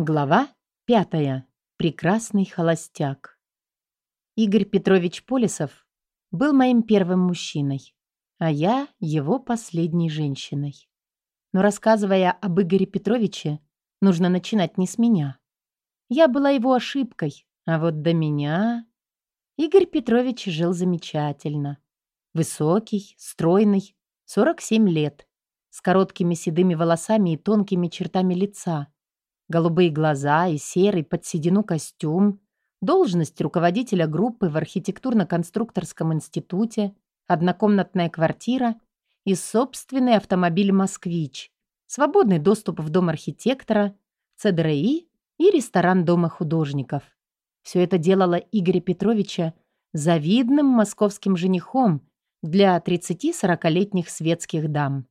Глава пятая. Прекрасный холостяк. Игорь Петрович Полисов был моим первым мужчиной, а я его последней женщиной. Но рассказывая об Игоре Петровиче, нужно начинать не с меня. Я была его ошибкой, а вот до меня... Игорь Петрович жил замечательно. Высокий, стройный, 47 лет, с короткими седыми волосами и тонкими чертами лица — Голубые глаза и серый под седину костюм, должность руководителя группы в архитектурно-конструкторском институте, однокомнатная квартира и собственный автомобиль «Москвич», свободный доступ в дом архитектора, ЦДРИ и ресторан Дома художников. Все это делало Игоря Петровича завидным московским женихом для 30-40-летних светских дам.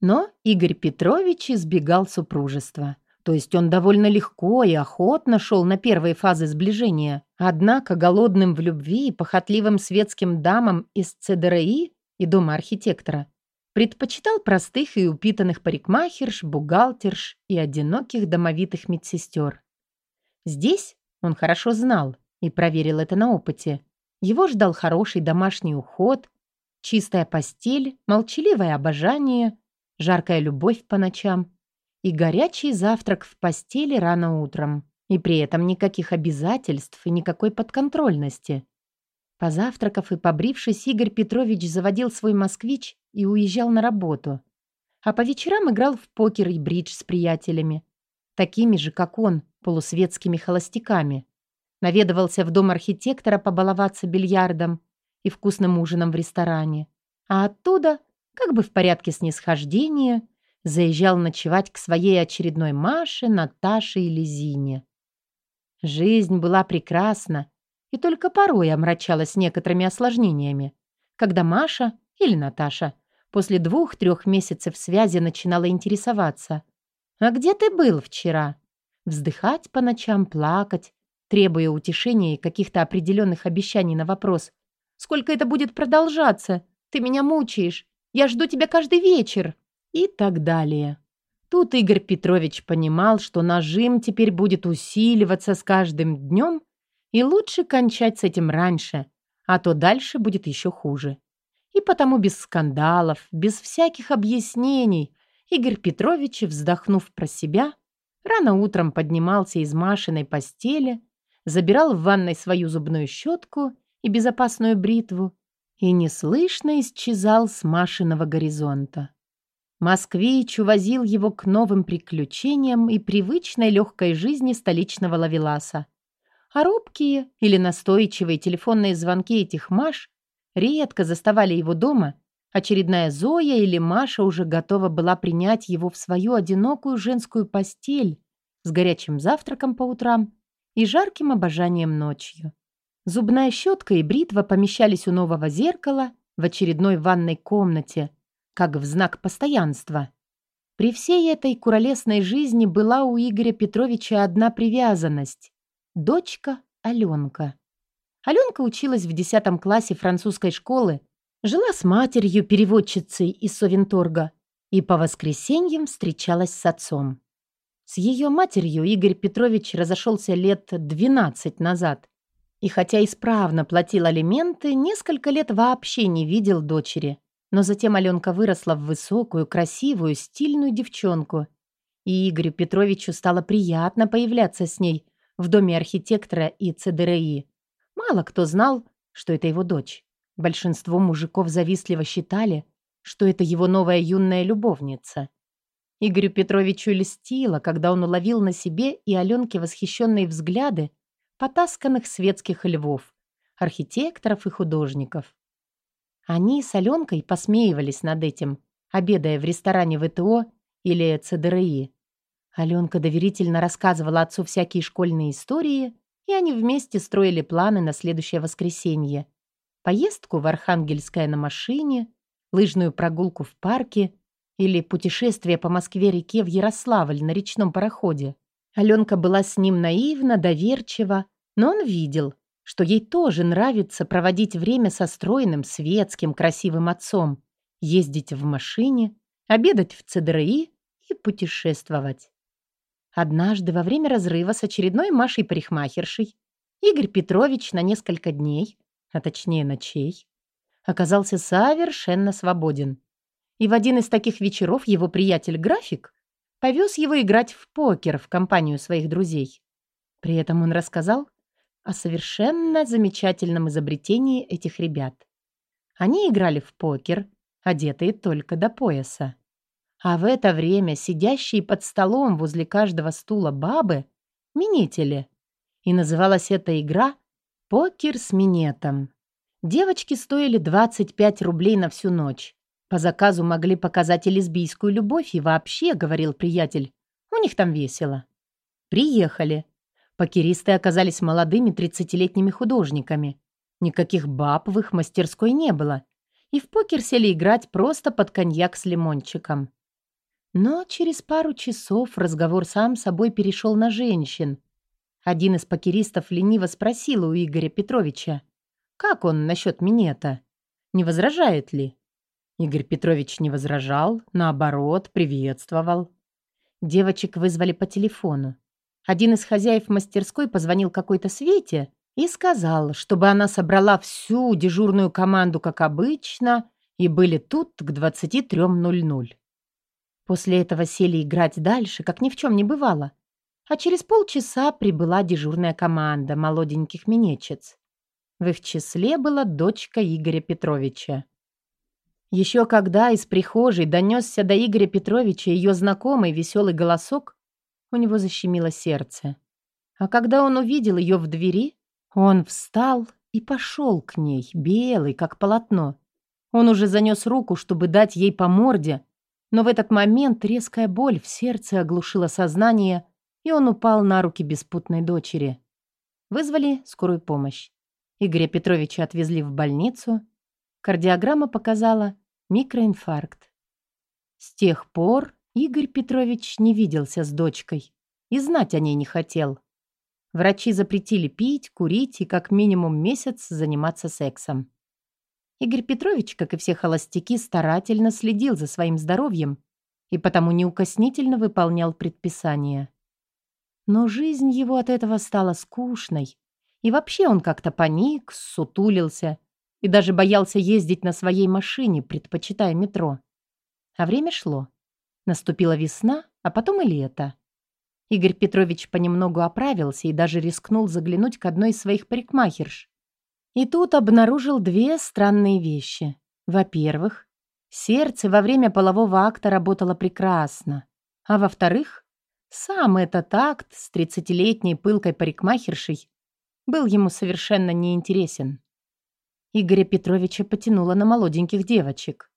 Но Игорь Петрович избегал супружества. То есть он довольно легко и охотно шел на первые фазы сближения. Однако голодным в любви и похотливым светским дамам из ЦДРИ и дома архитектора предпочитал простых и упитанных парикмахерш, бухгалтерш и одиноких домовитых медсестер. Здесь он хорошо знал и проверил это на опыте. Его ждал хороший домашний уход, чистая постель, молчаливое обожание, жаркая любовь по ночам – и горячий завтрак в постели рано утром. И при этом никаких обязательств и никакой подконтрольности. Позавтракав и побрившись, Игорь Петрович заводил свой москвич и уезжал на работу. А по вечерам играл в покер и бридж с приятелями. Такими же, как он, полусветскими холостяками. Наведывался в дом архитектора побаловаться бильярдом и вкусным ужином в ресторане. А оттуда, как бы в порядке снисхождения, заезжал ночевать к своей очередной Маше, Наташе или Зине. Жизнь была прекрасна и только порой омрачалась некоторыми осложнениями, когда Маша или Наташа после двух-трех месяцев связи начинала интересоваться. «А где ты был вчера?» Вздыхать по ночам, плакать, требуя утешения и каких-то определенных обещаний на вопрос. «Сколько это будет продолжаться? Ты меня мучаешь. Я жду тебя каждый вечер» и так далее. Тут Игорь Петрович понимал, что нажим теперь будет усиливаться с каждым днем, и лучше кончать с этим раньше, а то дальше будет еще хуже. И потому без скандалов, без всяких объяснений, Игорь Петрович, вздохнув про себя, рано утром поднимался из Машиной постели, забирал в ванной свою зубную щетку и безопасную бритву и неслышно исчезал с Машиного горизонта. Москвич увозил его к новым приключениям и привычной легкой жизни столичного лавеласа. А робкие или настойчивые телефонные звонки этих Маш редко заставали его дома. Очередная Зоя или Маша уже готова была принять его в свою одинокую женскую постель с горячим завтраком по утрам и жарким обожанием ночью. Зубная щетка и бритва помещались у нового зеркала в очередной ванной комнате – как в знак постоянства. При всей этой куролесной жизни была у Игоря Петровича одна привязанность — дочка Аленка. Аленка училась в 10 классе французской школы, жила с матерью, переводчицей из Совенторга, и по воскресеньям встречалась с отцом. С ее матерью Игорь Петрович разошелся лет 12 назад, и хотя исправно платил алименты, несколько лет вообще не видел дочери. Но затем Аленка выросла в высокую, красивую, стильную девчонку. И Игорю Петровичу стало приятно появляться с ней в доме архитектора и ЦДРИ. Мало кто знал, что это его дочь. Большинство мужиков завистливо считали, что это его новая юная любовница. Игорю Петровичу льстило, когда он уловил на себе и Аленке восхищенные взгляды потасканных светских львов, архитекторов и художников. Они с Аленкой посмеивались над этим, обедая в ресторане ВТО или ЦДРИ. Аленка доверительно рассказывала отцу всякие школьные истории, и они вместе строили планы на следующее воскресенье. Поездку в Архангельское на машине, лыжную прогулку в парке или путешествие по Москве-реке в Ярославль на речном пароходе. Аленка была с ним наивна, доверчива, но он видел, что ей тоже нравится проводить время со стройным, светским, красивым отцом, ездить в машине, обедать в ЦДРИ и путешествовать. Однажды во время разрыва с очередной Машей-парикмахершей Игорь Петрович на несколько дней, а точнее ночей, оказался совершенно свободен. И в один из таких вечеров его приятель-график повез его играть в покер в компанию своих друзей. При этом он рассказал о совершенно замечательном изобретении этих ребят. Они играли в покер, одетые только до пояса. А в это время сидящие под столом возле каждого стула бабы — минители. И называлась эта игра «Покер с минетом». Девочки стоили 25 рублей на всю ночь. По заказу могли показать и лесбийскую любовь, и вообще, говорил приятель, у них там весело. Приехали. Покеристы оказались молодыми 30-летними художниками. Никаких баб в их мастерской не было. И в покер сели играть просто под коньяк с лимончиком. Но через пару часов разговор сам собой перешел на женщин. Один из покеристов лениво спросил у Игоря Петровича, как он насчет минета? Не возражает ли? Игорь Петрович не возражал, наоборот, приветствовал. Девочек вызвали по телефону. Один из хозяев мастерской позвонил какой-то Свете и сказал, чтобы она собрала всю дежурную команду, как обычно, и были тут к 23.00. После этого сели играть дальше, как ни в чем не бывало. А через полчаса прибыла дежурная команда молоденьких минечец. В их числе была дочка Игоря Петровича. Еще когда из прихожей донесся до Игоря Петровича ее знакомый веселый голосок, у него защемило сердце. А когда он увидел ее в двери, он встал и пошел к ней, белый, как полотно. Он уже занес руку, чтобы дать ей по морде, но в этот момент резкая боль в сердце оглушила сознание, и он упал на руки беспутной дочери. Вызвали скорую помощь. Игоря Петровича отвезли в больницу. Кардиограмма показала микроинфаркт. С тех пор Игорь Петрович не виделся с дочкой и знать о ней не хотел. Врачи запретили пить, курить и как минимум месяц заниматься сексом. Игорь Петрович, как и все холостяки, старательно следил за своим здоровьем и потому неукоснительно выполнял предписания. Но жизнь его от этого стала скучной, и вообще он как-то паник, сутулился и даже боялся ездить на своей машине, предпочитая метро. А время шло. Наступила весна, а потом и лето. Игорь Петрович понемногу оправился и даже рискнул заглянуть к одной из своих парикмахерш. И тут обнаружил две странные вещи. Во-первых, сердце во время полового акта работало прекрасно. А во-вторых, сам этот акт с тридцатилетней пылкой парикмахершей был ему совершенно неинтересен. Игоря Петровича потянуло на молоденьких девочек.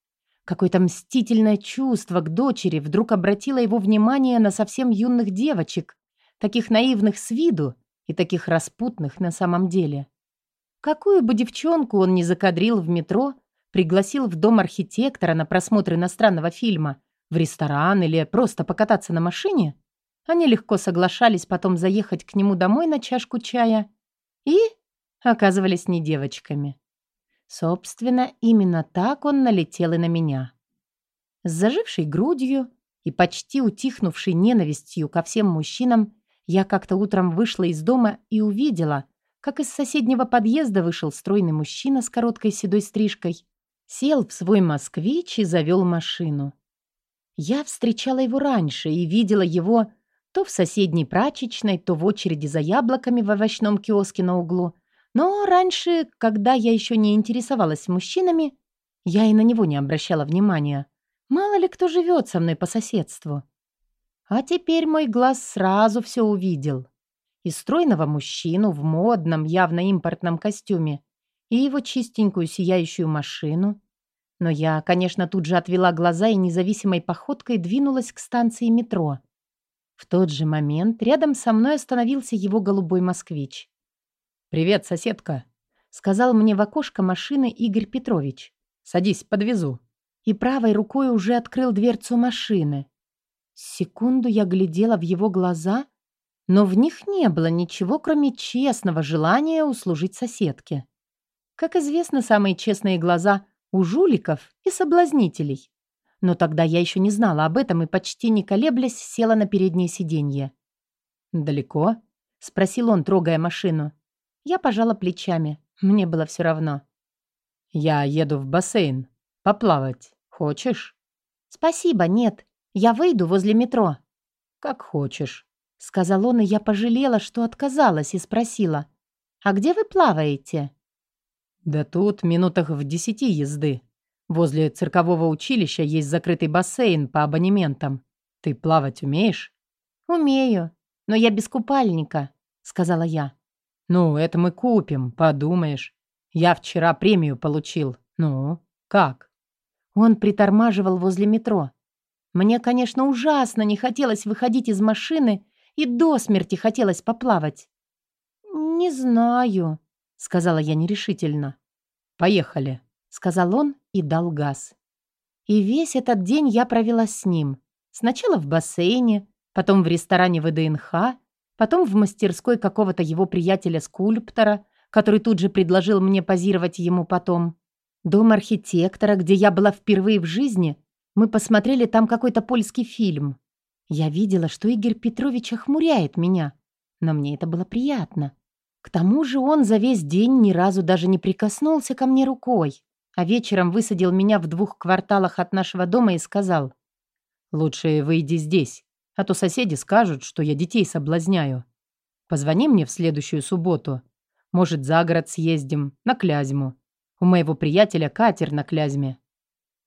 Какое-то мстительное чувство к дочери вдруг обратило его внимание на совсем юных девочек, таких наивных с виду и таких распутных на самом деле. Какую бы девчонку он ни закадрил в метро, пригласил в дом архитектора на просмотр иностранного фильма, в ресторан или просто покататься на машине, они легко соглашались потом заехать к нему домой на чашку чая и оказывались не девочками. Собственно, именно так он налетел и на меня. С зажившей грудью и почти утихнувшей ненавистью ко всем мужчинам я как-то утром вышла из дома и увидела — как из соседнего подъезда вышел стройный мужчина с короткой седой стрижкой, сел в свой москвич и завел машину. Я встречала его раньше и видела его то в соседней прачечной, то в очереди за яблоками в овощном киоске на углу. Но раньше, когда я еще не интересовалась мужчинами, я и на него не обращала внимания. Мало ли кто живет со мной по соседству. А теперь мой глаз сразу все увидел и стройного мужчину в модном, явно импортном костюме, и его чистенькую сияющую машину. Но я, конечно, тут же отвела глаза и независимой походкой двинулась к станции метро. В тот же момент рядом со мной остановился его голубой москвич. «Привет, соседка», — сказал мне в окошко машины Игорь Петрович. «Садись, подвезу». И правой рукой уже открыл дверцу машины. Секунду я глядела в его глаза — но в них не было ничего, кроме честного желания услужить соседке. Как известно, самые честные глаза у жуликов и соблазнителей. Но тогда я еще не знала об этом и почти не колеблясь села на переднее сиденье. «Далеко?» — спросил он, трогая машину. Я пожала плечами. Мне было все равно. «Я еду в бассейн. Поплавать. Хочешь?» «Спасибо, нет. Я выйду возле метро». «Как хочешь», — сказал он, и я пожалела, что отказалась и спросила. «А где вы плаваете?» «Да тут минутах в десяти езды. Возле циркового училища есть закрытый бассейн по абонементам. Ты плавать умеешь?» «Умею, но я без купальника», — сказала я. «Ну, это мы купим, подумаешь. Я вчера премию получил. Ну, как?» Он притормаживал возле метро. Мне, конечно, ужасно не хотелось выходить из машины и до смерти хотелось поплавать. «Не знаю», — сказала я нерешительно. «Поехали», — сказал он и дал газ. И весь этот день я провела с ним. Сначала в бассейне, потом в ресторане ВДНХ, потом в мастерской какого-то его приятеля-скульптора, который тут же предложил мне позировать ему потом. Дом архитектора, где я была впервые в жизни, мы посмотрели там какой-то польский фильм. Я видела, что Игорь Петрович охмуряет меня, но мне это было приятно. К тому же он за весь день ни разу даже не прикоснулся ко мне рукой, а вечером высадил меня в двух кварталах от нашего дома и сказал, «Лучше выйди здесь, а то соседи скажут, что я детей соблазняю. Позвони мне в следующую субботу. Может, за город съездим, на Клязьму. У моего приятеля катер на Клязьме».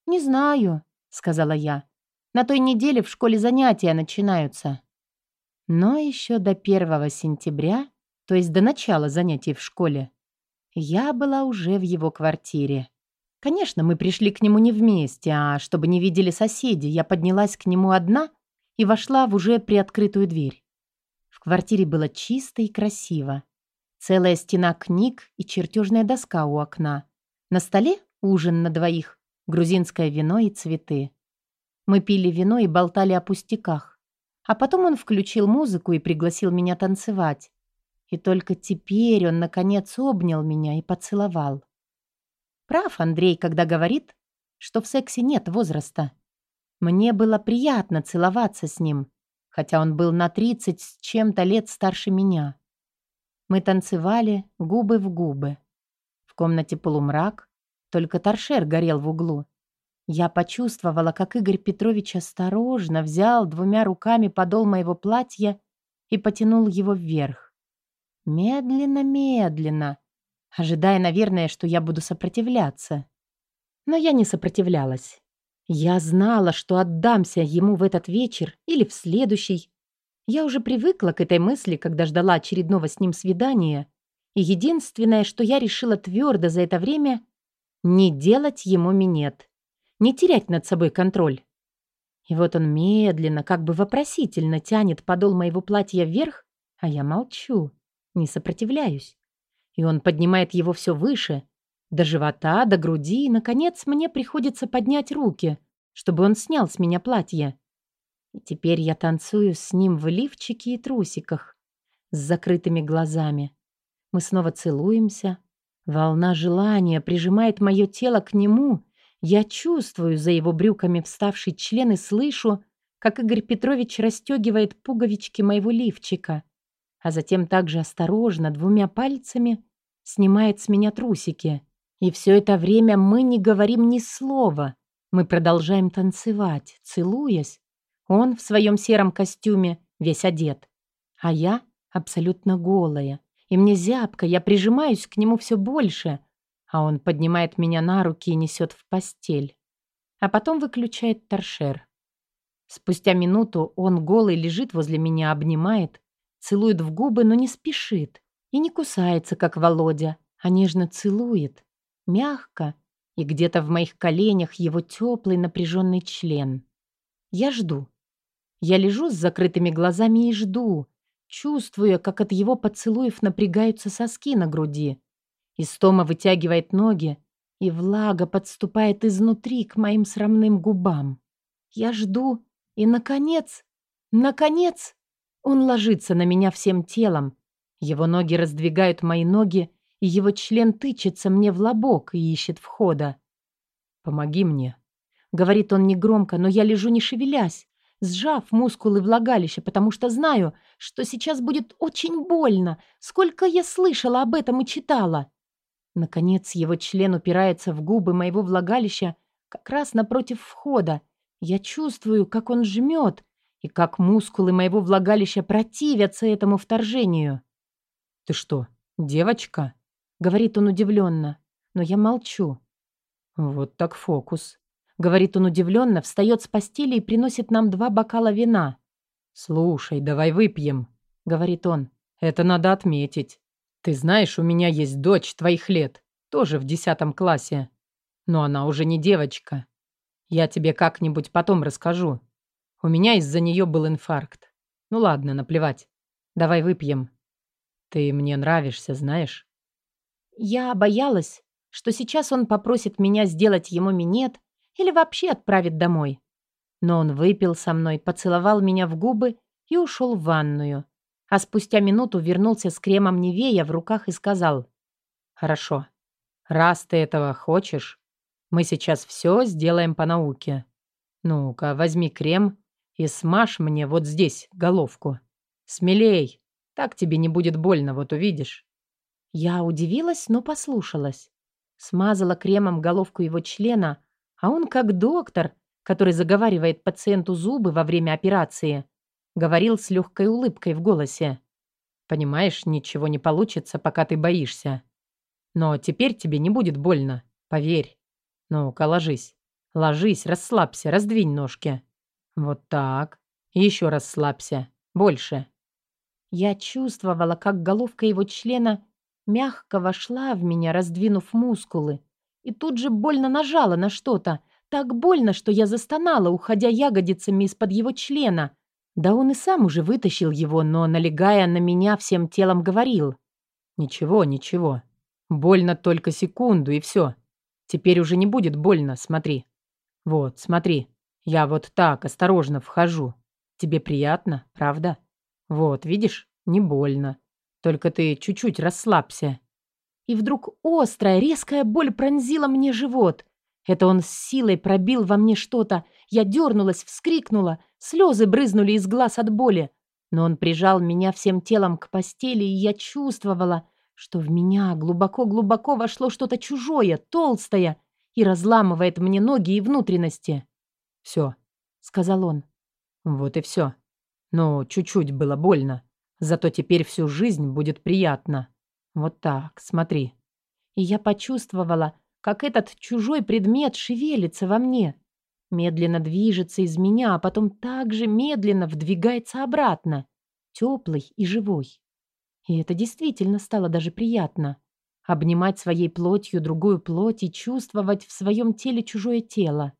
«Не знаю», — сказала я. «На той неделе в школе занятия начинаются». Но еще до первого сентября, то есть до начала занятий в школе, я была уже в его квартире. Конечно, мы пришли к нему не вместе, а чтобы не видели соседи, я поднялась к нему одна и вошла в уже приоткрытую дверь. В квартире было чисто и красиво. Целая стена книг и чертежная доска у окна. На столе ужин на двоих, грузинское вино и цветы. Мы пили вино и болтали о пустяках. А потом он включил музыку и пригласил меня танцевать. И только теперь он, наконец, обнял меня и поцеловал. Прав Андрей, когда говорит, что в сексе нет возраста. Мне было приятно целоваться с ним, хотя он был на 30 с чем-то лет старше меня. Мы танцевали губы в губы. В комнате полумрак, только торшер горел в углу. Я почувствовала, как Игорь Петрович осторожно взял двумя руками подол моего платья и потянул его вверх. Медленно-медленно, ожидая, наверное, что я буду сопротивляться. Но я не сопротивлялась. Я знала, что отдамся ему в этот вечер или в следующий. Я уже привыкла к этой мысли, когда ждала очередного с ним свидания, и единственное, что я решила твердо за это время — не делать ему минет, не терять над собой контроль. И вот он медленно, как бы вопросительно тянет подол моего платья вверх, а я молчу, не сопротивляюсь и он поднимает его все выше, до живота, до груди, и, наконец, мне приходится поднять руки, чтобы он снял с меня платье. И теперь я танцую с ним в лифчике и трусиках, с закрытыми глазами. Мы снова целуемся. Волна желания прижимает мое тело к нему. Я чувствую за его брюками вставший член и слышу, как Игорь Петрович расстегивает пуговички моего лифчика, а затем также осторожно двумя пальцами снимает с меня трусики. И все это время мы не говорим ни слова. Мы продолжаем танцевать, целуясь. Он в своем сером костюме, весь одет. А я абсолютно голая. И мне зябко, я прижимаюсь к нему все больше. А он поднимает меня на руки и несет в постель. А потом выключает торшер. Спустя минуту он голый лежит возле меня, обнимает, целует в губы, но не спешит. И не кусается, как Володя, а нежно целует, мягко, и где-то в моих коленях его теплый напряженный член. Я жду. Я лежу с закрытыми глазами и жду, чувствуя, как от его поцелуев напрягаются соски на груди. Истома вытягивает ноги, и влага подступает изнутри к моим срамным губам. Я жду, и, наконец, наконец, он ложится на меня всем телом, его ноги раздвигают мои ноги, и его член тычется мне в лобок и ищет входа. «Помоги мне», — говорит он негромко, но я лежу не шевелясь, сжав мускулы влагалища, потому что знаю, что сейчас будет очень больно. Сколько я слышала об этом и читала. Наконец его член упирается в губы моего влагалища как раз напротив входа. Я чувствую, как он жмет, и как мускулы моего влагалища противятся этому вторжению. «Ты что, девочка?» — говорит он удивленно, но я молчу. «Вот так фокус», — говорит он удивленно, встает с постели и приносит нам два бокала вина. «Слушай, давай выпьем», — говорит он. «Это надо отметить. Ты знаешь, у меня есть дочь твоих лет, тоже в десятом классе. Но она уже не девочка. Я тебе как-нибудь потом расскажу. У меня из-за нее был инфаркт. Ну ладно, наплевать. Давай выпьем. Ты мне нравишься, знаешь? Я боялась, что сейчас он попросит меня сделать ему минет или вообще отправит домой. Но он выпил со мной, поцеловал меня в губы и ушел в ванную а спустя минуту вернулся с кремом Невея в руках и сказал «Хорошо, раз ты этого хочешь, мы сейчас все сделаем по науке. Ну-ка, возьми крем и смажь мне вот здесь головку. Смелей, так тебе не будет больно, вот увидишь». Я удивилась, но послушалась. Смазала кремом головку его члена, а он как доктор, который заговаривает пациенту зубы во время операции, Говорил с легкой улыбкой в голосе. «Понимаешь, ничего не получится, пока ты боишься. Но теперь тебе не будет больно, поверь. Ну-ка, ложись. Ложись, расслабься, раздвинь ножки. Вот так. Еще расслабься. Больше». Я чувствовала, как головка его члена мягко вошла в меня, раздвинув мускулы, и тут же больно нажала на что-то, так больно, что я застонала, уходя ягодицами из-под его члена, да он и сам уже вытащил его, но, налегая на меня, всем телом говорил. «Ничего, ничего. Больно только секунду, и все. Теперь уже не будет больно, смотри. Вот, смотри. Я вот так осторожно вхожу. Тебе приятно, правда? Вот, видишь, не больно. Только ты чуть-чуть расслабься». И вдруг острая, резкая боль пронзила мне живот. Это он с силой пробил во мне что-то. Я дернулась, вскрикнула. Слезы брызнули из глаз от боли. Но он прижал меня всем телом к постели, и я чувствовала, что в меня глубоко-глубоко вошло что-то чужое, толстое, и разламывает мне ноги и внутренности. «Все», — сказал он. «Вот и все. Но чуть-чуть было больно. Зато теперь всю жизнь будет приятно. Вот так, смотри». И я почувствовала, как этот чужой предмет шевелится во мне, медленно движется из меня, а потом также медленно вдвигается обратно, теплый и живой. И это действительно стало даже приятно. Обнимать своей плотью другую плоть и чувствовать в своем теле чужое тело.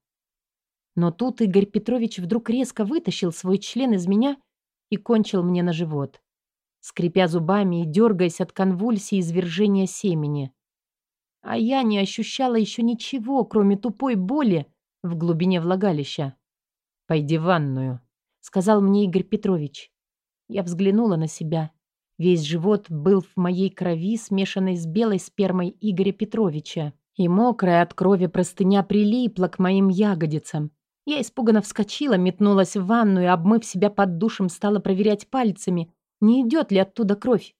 Но тут Игорь Петрович вдруг резко вытащил свой член из меня и кончил мне на живот, скрипя зубами и дергаясь от конвульсии извержения семени. А я не ощущала еще ничего, кроме тупой боли в глубине влагалища. «Пойди в ванную», — сказал мне Игорь Петрович. Я взглянула на себя. Весь живот был в моей крови, смешанной с белой спермой Игоря Петровича. И мокрая от крови простыня прилипла к моим ягодицам. Я испуганно вскочила, метнулась в ванную, обмыв себя под душем, стала проверять пальцами, не идет ли оттуда кровь.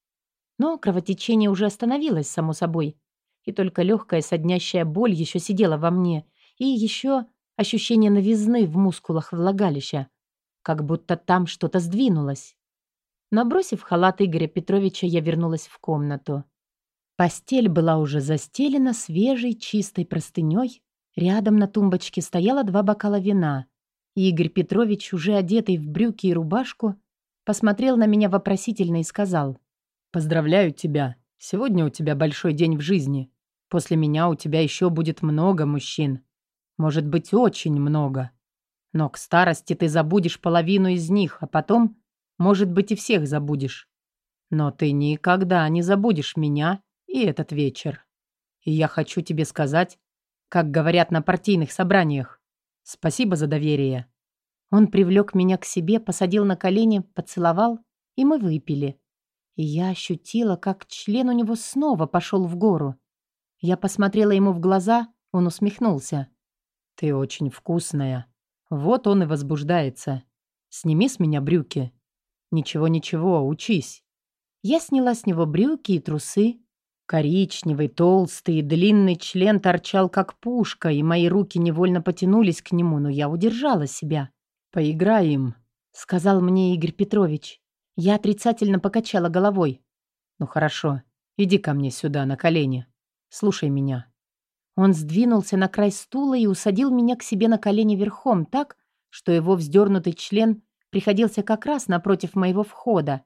Но кровотечение уже остановилось, само собой и только легкая соднящая боль еще сидела во мне, и еще ощущение новизны в мускулах влагалища, как будто там что-то сдвинулось. Набросив халат Игоря Петровича, я вернулась в комнату. Постель была уже застелена свежей чистой простыней. Рядом на тумбочке стояло два бокала вина. Игорь Петрович, уже одетый в брюки и рубашку, посмотрел на меня вопросительно и сказал «Поздравляю тебя. Сегодня у тебя большой день в жизни. После меня у тебя еще будет много мужчин. Может быть, очень много. Но к старости ты забудешь половину из них, а потом, может быть, и всех забудешь. Но ты никогда не забудешь меня и этот вечер. И я хочу тебе сказать, как говорят на партийных собраниях, спасибо за доверие. Он привлек меня к себе, посадил на колени, поцеловал, и мы выпили. И я ощутила, как член у него снова пошел в гору. Я посмотрела ему в глаза, он усмехнулся. «Ты очень вкусная. Вот он и возбуждается. Сними с меня брюки. Ничего-ничего, учись. Я сняла с него брюки и трусы. Коричневый, толстый длинный член торчал как пушка, и мои руки невольно потянулись к нему, но я удержала себя. «Поиграем», — сказал мне Игорь Петрович. Я отрицательно покачала головой. «Ну хорошо, иди ко мне сюда, на колени. Слушай меня». Он сдвинулся на край стула и усадил меня к себе на колени верхом так, что его вздернутый член приходился как раз напротив моего входа,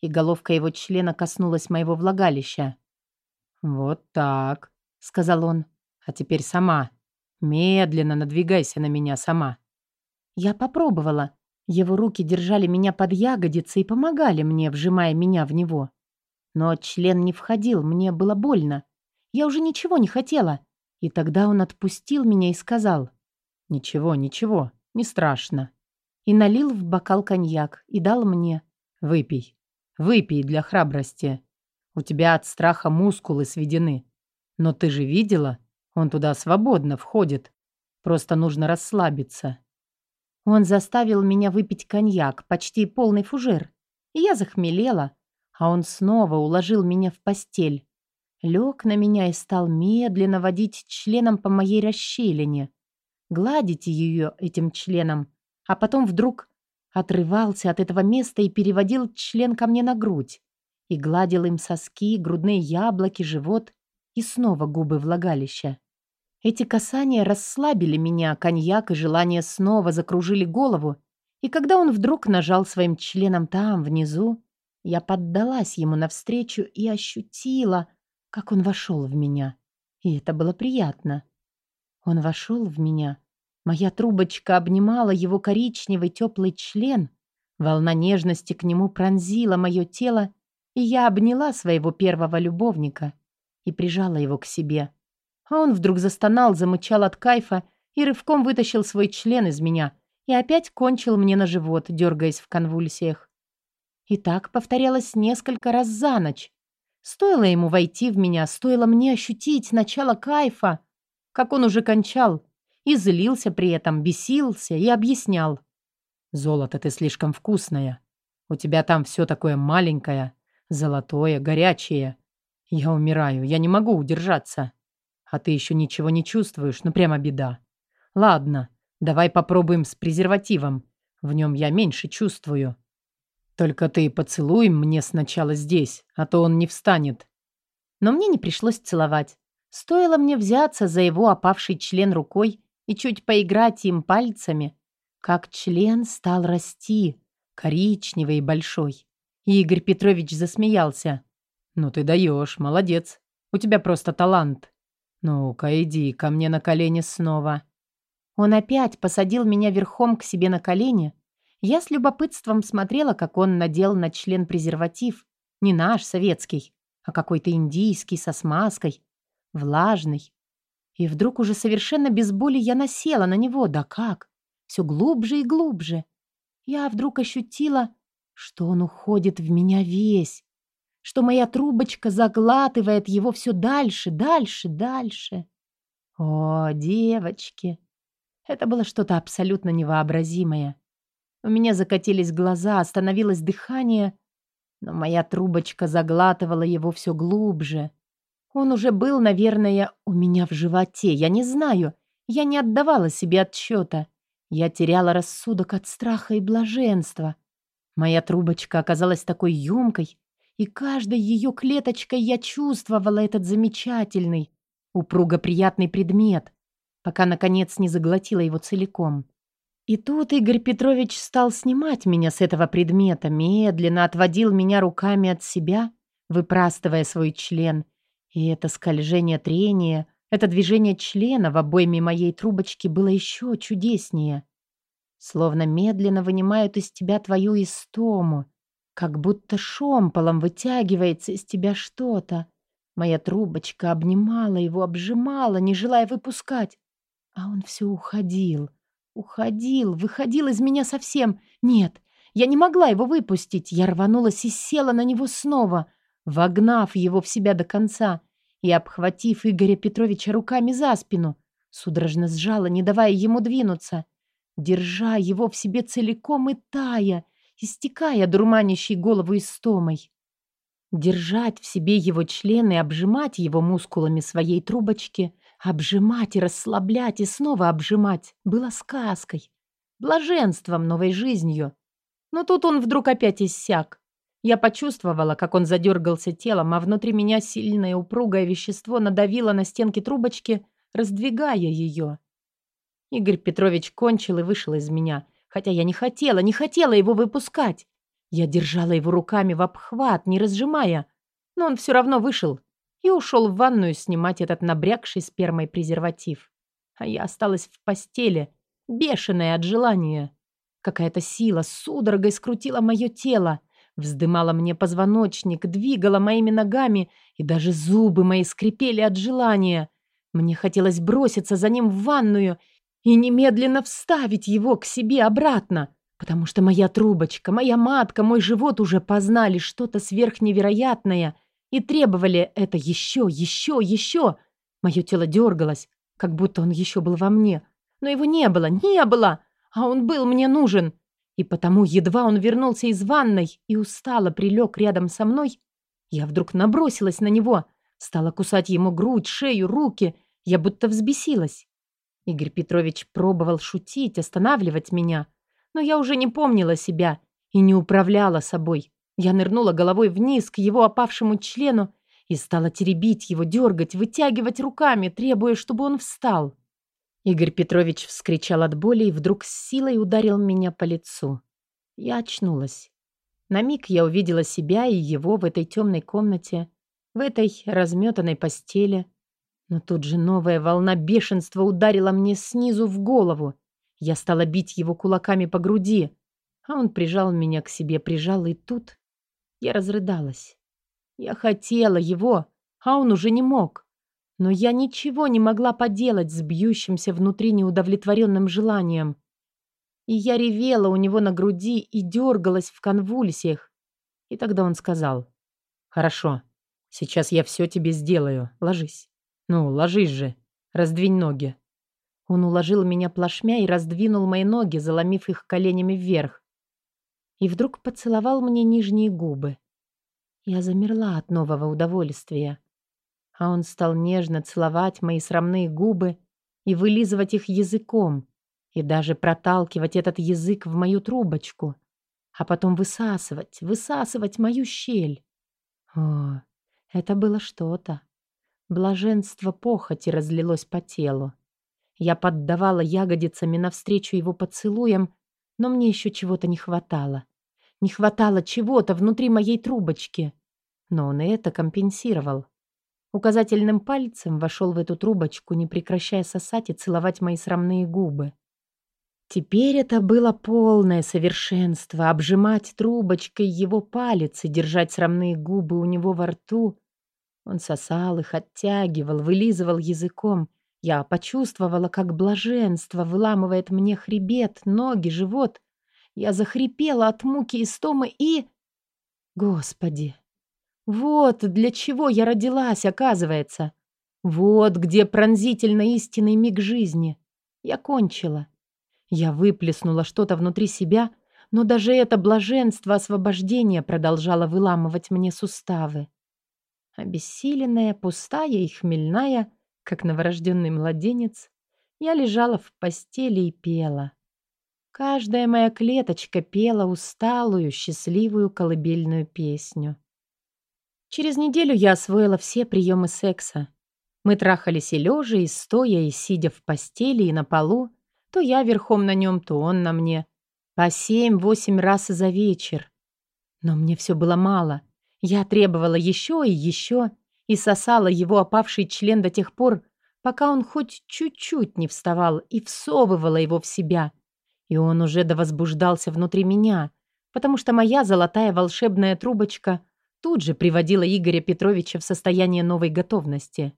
и головка его члена коснулась моего влагалища. «Вот так», — сказал он. «А теперь сама. Медленно надвигайся на меня сама». Я попробовала. Его руки держали меня под ягодицы и помогали мне, вжимая меня в него. Но член не входил, мне было больно. Я уже ничего не хотела. И тогда он отпустил меня и сказал. «Ничего, ничего, не страшно». И налил в бокал коньяк и дал мне. «Выпей, выпей для храбрости. У тебя от страха мускулы сведены. Но ты же видела? Он туда свободно входит. Просто нужно расслабиться». Он заставил меня выпить коньяк, почти полный фужер. И я захмелела, а он снова уложил меня в постель. Лег на меня и стал медленно водить членом по моей расщелине. Гладить ее этим членом, а потом вдруг отрывался от этого места и переводил член ко мне на грудь. И гладил им соски, грудные яблоки, живот и снова губы влагалища. Эти касания расслабили меня, коньяк и желание снова закружили голову, и когда он вдруг нажал своим членом там, внизу, я поддалась ему навстречу и ощутила, как он вошел в меня. И это было приятно. Он вошел в меня. Моя трубочка обнимала его коричневый теплый член. Волна нежности к нему пронзила мое тело, и я обняла своего первого любовника и прижала его к себе. А он вдруг застонал, замычал от кайфа и рывком вытащил свой член из меня и опять кончил мне на живот, дергаясь в конвульсиях. И так повторялось несколько раз за ночь. Стоило ему войти в меня, стоило мне ощутить начало кайфа, как он уже кончал, и злился при этом, бесился и объяснял. «Золото, ты слишком вкусное. У тебя там все такое маленькое, золотое, горячее. Я умираю, я не могу удержаться». А ты еще ничего не чувствуешь, ну прямо беда. Ладно, давай попробуем с презервативом. В нем я меньше чувствую. Только ты поцелуй мне сначала здесь, а то он не встанет. Но мне не пришлось целовать. Стоило мне взяться за его опавший член рукой и чуть поиграть им пальцами, как член стал расти, коричневый и большой. И Игорь Петрович засмеялся. «Ну ты даешь, молодец. У тебя просто талант. «Ну-ка, иди ко мне на колени снова». Он опять посадил меня верхом к себе на колени. Я с любопытством смотрела, как он надел на член презерватив. Не наш, советский, а какой-то индийский со смазкой. Влажный. И вдруг уже совершенно без боли я насела на него. Да как? Все глубже и глубже. Я вдруг ощутила, что он уходит в меня весь что моя трубочка заглатывает его все дальше, дальше, дальше. О, девочки! Это было что-то абсолютно невообразимое. У меня закатились глаза, остановилось дыхание, но моя трубочка заглатывала его все глубже. Он уже был, наверное, у меня в животе, я не знаю. Я не отдавала себе отчета. Я теряла рассудок от страха и блаженства. Моя трубочка оказалась такой емкой, и каждой ее клеточкой я чувствовала этот замечательный, упруго приятный предмет, пока, наконец, не заглотила его целиком. И тут Игорь Петрович стал снимать меня с этого предмета, медленно отводил меня руками от себя, выпрастывая свой член. И это скольжение трения, это движение члена в обойме моей трубочки было еще чудеснее. Словно медленно вынимают из тебя твою истому — как будто шомполом вытягивается из тебя что-то. Моя трубочка обнимала его, обжимала, не желая выпускать. А он все уходил, уходил, выходил из меня совсем. Нет, я не могла его выпустить. Я рванулась и села на него снова, вогнав его в себя до конца и обхватив Игоря Петровича руками за спину. Судорожно сжала, не давая ему двинуться. держа его в себе целиком и тая, истекая дурманящей голову истомой. Держать в себе его члены, обжимать его мускулами своей трубочки, обжимать и расслаблять, и снова обжимать, было сказкой, блаженством, новой жизнью. Но тут он вдруг опять иссяк. Я почувствовала, как он задергался телом, а внутри меня сильное упругое вещество надавило на стенки трубочки, раздвигая ее. Игорь Петрович кончил и вышел из меня, хотя я не хотела, не хотела его выпускать. Я держала его руками в обхват, не разжимая, но он все равно вышел и ушел в ванную снимать этот набрякший спермой презерватив. А я осталась в постели, бешеная от желания. Какая-то сила судорогой скрутила мое тело, вздымала мне позвоночник, двигала моими ногами, и даже зубы мои скрипели от желания. Мне хотелось броситься за ним в ванную и немедленно вставить его к себе обратно, потому что моя трубочка, моя матка, мой живот уже познали что-то сверхневероятное и требовали это еще, еще, еще. Мое тело дергалось, как будто он еще был во мне. Но его не было, не было, а он был мне нужен. И потому едва он вернулся из ванной и устало прилег рядом со мной, я вдруг набросилась на него, стала кусать ему грудь, шею, руки. Я будто взбесилась. Игорь Петрович пробовал шутить, останавливать меня, но я уже не помнила себя и не управляла собой. Я нырнула головой вниз к его опавшему члену и стала теребить его, дергать, вытягивать руками, требуя, чтобы он встал. Игорь Петрович вскричал от боли и вдруг с силой ударил меня по лицу. Я очнулась. На миг я увидела себя и его в этой темной комнате, в этой разметанной постели, но тут же новая волна бешенства ударила мне снизу в голову. Я стала бить его кулаками по груди, а он прижал меня к себе, прижал, и тут я разрыдалась. Я хотела его, а он уже не мог. Но я ничего не могла поделать с бьющимся внутри неудовлетворенным желанием. И я ревела у него на груди и дергалась в конвульсиях. И тогда он сказал, «Хорошо, сейчас я все тебе сделаю, ложись». «Ну, ложись же. Раздвинь ноги». Он уложил меня плашмя и раздвинул мои ноги, заломив их коленями вверх. И вдруг поцеловал мне нижние губы. Я замерла от нового удовольствия. А он стал нежно целовать мои срамные губы и вылизывать их языком, и даже проталкивать этот язык в мою трубочку, а потом высасывать, высасывать мою щель. О, это было что-то. Блаженство похоти разлилось по телу. Я поддавала ягодицами навстречу его поцелуям, но мне еще чего-то не хватало. Не хватало чего-то внутри моей трубочки. Но он и это компенсировал. Указательным пальцем вошел в эту трубочку, не прекращая сосать и целовать мои срамные губы. Теперь это было полное совершенство — обжимать трубочкой его палец и держать срамные губы у него во рту, он сосал их, оттягивал, вылизывал языком. Я почувствовала, как блаженство выламывает мне хребет, ноги, живот. Я захрипела от муки и стомы и... Господи! Вот для чего я родилась, оказывается. Вот где пронзительно истинный миг жизни. Я кончила. Я выплеснула что-то внутри себя, но даже это блаженство освобождения продолжало выламывать мне суставы. Обессиленная, пустая и хмельная, как новорожденный младенец, я лежала в постели и пела. Каждая моя клеточка пела усталую, счастливую колыбельную песню. Через неделю я освоила все приемы секса. Мы трахались и лежа, и стоя, и сидя в постели, и на полу. То я верхом на нем, то он на мне. По семь-восемь раз за вечер. Но мне все было мало. Я требовала еще и еще и сосала его опавший член до тех пор, пока он хоть чуть-чуть не вставал и всовывала его в себя. И он уже довозбуждался внутри меня, потому что моя золотая волшебная трубочка тут же приводила Игоря Петровича в состояние новой готовности.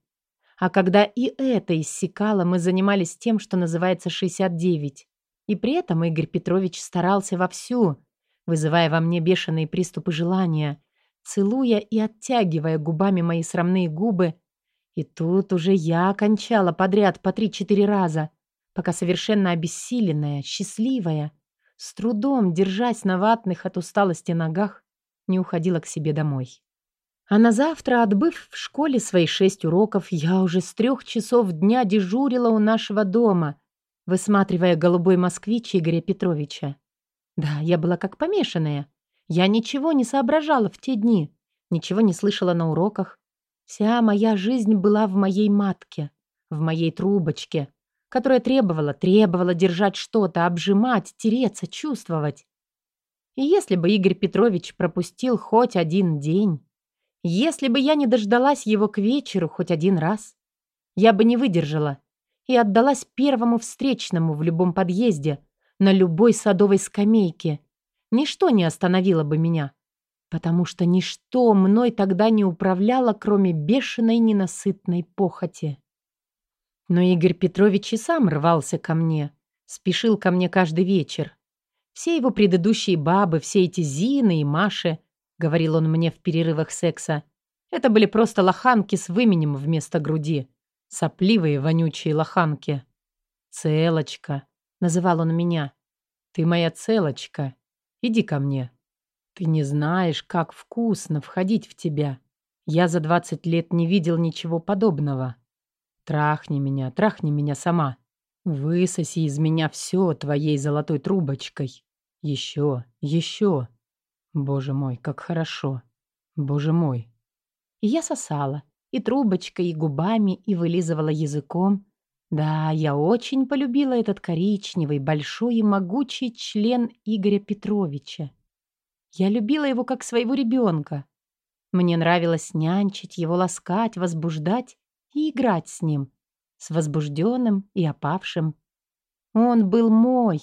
А когда и это иссякало, мы занимались тем, что называется 69. И при этом Игорь Петрович старался вовсю, вызывая во мне бешеные приступы желания – целуя и оттягивая губами мои срамные губы. И тут уже я кончала подряд по три-четыре раза, пока совершенно обессиленная, счастливая, с трудом, держась на ватных от усталости ногах, не уходила к себе домой. А на завтра, отбыв в школе свои шесть уроков, я уже с трех часов дня дежурила у нашего дома, высматривая голубой москвич Игоря Петровича. Да, я была как помешанная. Я ничего не соображала в те дни, ничего не слышала на уроках. Вся моя жизнь была в моей матке, в моей трубочке, которая требовала, требовала держать что-то, обжимать, тереться, чувствовать. И если бы Игорь Петрович пропустил хоть один день, если бы я не дождалась его к вечеру хоть один раз, я бы не выдержала и отдалась первому встречному в любом подъезде, на любой садовой скамейке. Ничто не остановило бы меня, потому что ничто мной тогда не управляло, кроме бешеной ненасытной похоти. Но Игорь Петрович и сам рвался ко мне, спешил ко мне каждый вечер. Все его предыдущие бабы, все эти Зины и Маши, говорил он мне в перерывах секса, это были просто лоханки с выменем вместо груди. Сопливые, вонючие лоханки. «Целочка», — называл он меня. «Ты моя целочка. Иди ко мне. Ты не знаешь, как вкусно входить в тебя. Я за двадцать лет не видел ничего подобного. Трахни меня, трахни меня сама. Высоси из меня все твоей золотой трубочкой. Еще, еще. Боже мой, как хорошо. Боже мой. И я сосала. И трубочкой, и губами, и вылизывала языком. Да, я очень полюбила этот коричневый, большой и могучий член Игоря Петровича. Я любила его как своего ребенка. Мне нравилось нянчить его, ласкать, возбуждать и играть с ним, с возбужденным и опавшим. Он был мой,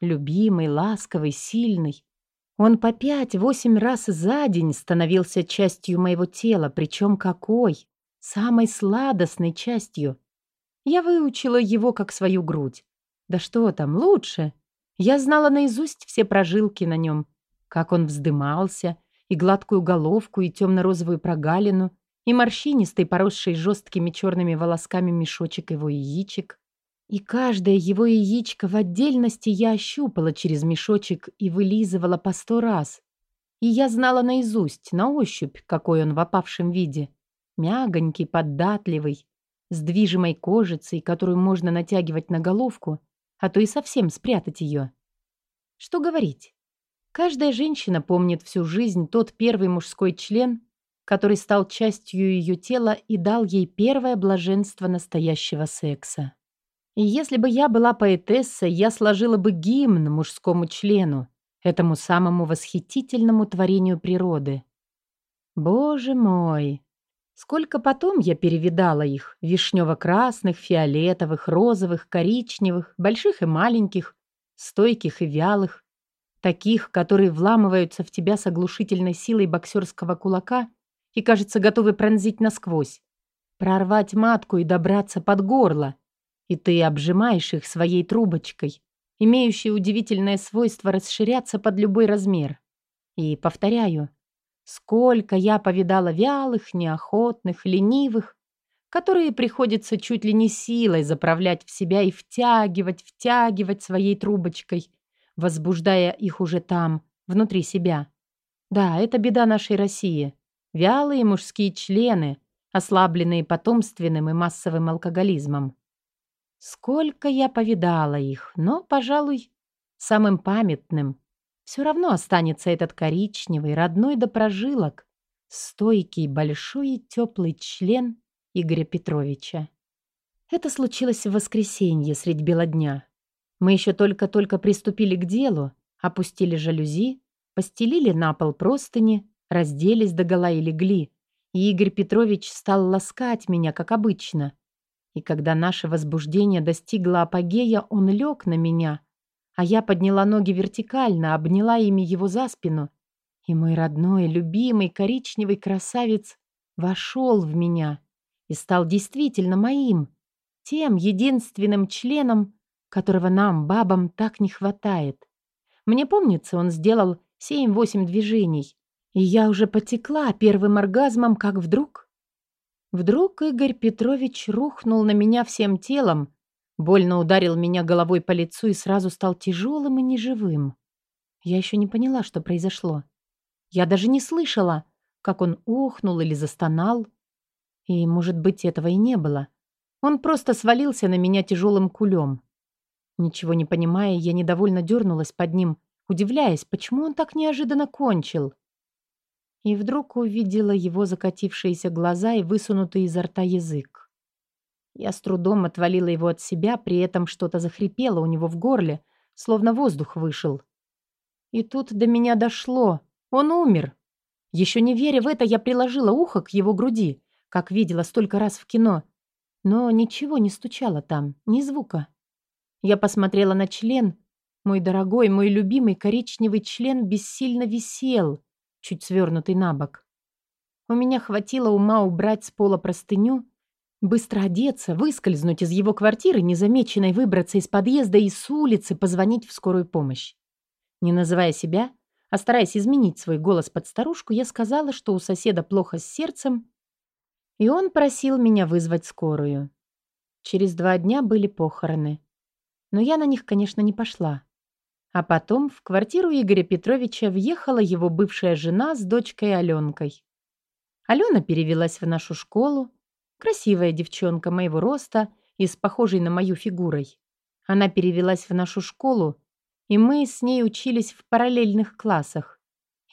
любимый, ласковый, сильный. Он по пять-восемь раз за день становился частью моего тела, причем какой? Самой сладостной частью. Я выучила его как свою грудь. Да что там, лучше. Я знала наизусть все прожилки на нем, как он вздымался, и гладкую головку, и темно-розовую прогалину, и морщинистый, поросший жесткими черными волосками мешочек его яичек. И каждое его яичко в отдельности я ощупала через мешочек и вылизывала по сто раз. И я знала наизусть, на ощупь, какой он в опавшем виде. Мягонький, податливый, с движимой кожицей, которую можно натягивать на головку, а то и совсем спрятать ее. Что говорить? Каждая женщина помнит всю жизнь тот первый мужской член, который стал частью ее тела и дал ей первое блаженство настоящего секса. И если бы я была поэтессой, я сложила бы гимн мужскому члену, этому самому восхитительному творению природы. Боже мой! Сколько потом я перевидала их, вишнево-красных, фиолетовых, розовых, коричневых, больших и маленьких, стойких и вялых, таких, которые вламываются в тебя с оглушительной силой боксерского кулака и, кажется, готовы пронзить насквозь, прорвать матку и добраться под горло. И ты обжимаешь их своей трубочкой, имеющей удивительное свойство расширяться под любой размер. И, повторяю, сколько я повидала вялых, неохотных, ленивых, которые приходится чуть ли не силой заправлять в себя и втягивать, втягивать своей трубочкой, возбуждая их уже там, внутри себя. Да, это беда нашей России. Вялые мужские члены, ослабленные потомственным и массовым алкоголизмом. Сколько я повидала их, но, пожалуй, самым памятным все равно останется этот коричневый, родной до прожилок, стойкий, большой и теплый член Игоря Петровича. Это случилось в воскресенье средь бела дня. Мы еще только-только приступили к делу, опустили жалюзи, постелили на пол простыни, разделись догола и легли, и Игорь Петрович стал ласкать меня, как обычно. И когда наше возбуждение достигло апогея, он лег на меня, а я подняла ноги вертикально, обняла ими его за спину, и мой родной, любимый, коричневый красавец вошел в меня и стал действительно моим, тем единственным членом, которого нам, бабам, так не хватает. Мне помнится, он сделал семь-восемь движений, и я уже потекла первым оргазмом, как вдруг... Вдруг Игорь Петрович рухнул на меня всем телом, Больно ударил меня головой по лицу и сразу стал тяжелым и неживым. Я еще не поняла, что произошло. Я даже не слышала, как он охнул или застонал. И, может быть, этого и не было. Он просто свалился на меня тяжелым кулем. Ничего не понимая, я недовольно дернулась под ним, удивляясь, почему он так неожиданно кончил. И вдруг увидела его закатившиеся глаза и высунутый изо рта язык. Я с трудом отвалила его от себя, при этом что-то захрипело у него в горле, словно воздух вышел. И тут до меня дошло. Он умер. Еще не веря в это, я приложила ухо к его груди, как видела столько раз в кино. Но ничего не стучало там, ни звука. Я посмотрела на член. Мой дорогой, мой любимый коричневый член бессильно висел, чуть свернутый на бок. У меня хватило ума убрать с пола простыню, быстро одеться, выскользнуть из его квартиры, незамеченной выбраться из подъезда и с улицы позвонить в скорую помощь. Не называя себя, а стараясь изменить свой голос под старушку, я сказала, что у соседа плохо с сердцем, и он просил меня вызвать скорую. Через два дня были похороны. Но я на них, конечно, не пошла. А потом в квартиру Игоря Петровича въехала его бывшая жена с дочкой Аленкой. Алена перевелась в нашу школу. Красивая девчонка моего роста и с похожей на мою фигурой. Она перевелась в нашу школу, и мы с ней учились в параллельных классах.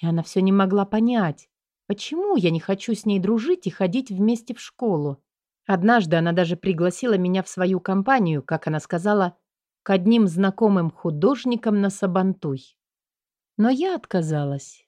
И она все не могла понять, почему я не хочу с ней дружить и ходить вместе в школу. Однажды она даже пригласила меня в свою компанию, как она сказала, к одним знакомым художникам на Сабантуй. Но я отказалась.